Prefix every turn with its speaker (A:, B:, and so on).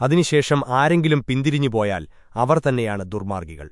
A: അതിനുശേഷം ആരെങ്കിലും പിന്തിരിഞ്ഞുപോയാൽ അവർ തന്നെയാണ് ദുർമാർഗികൾ